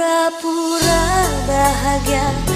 pura-pura bahagia.